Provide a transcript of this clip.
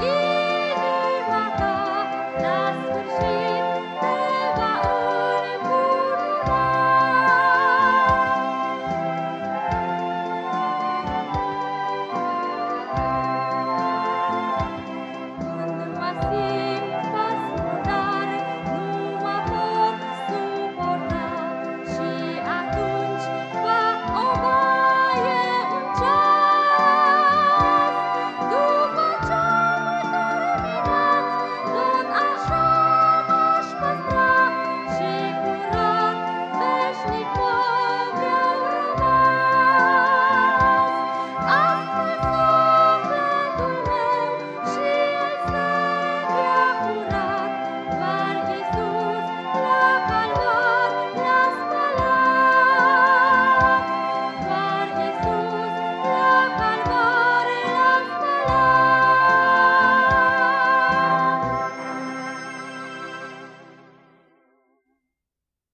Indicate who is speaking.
Speaker 1: Yeah.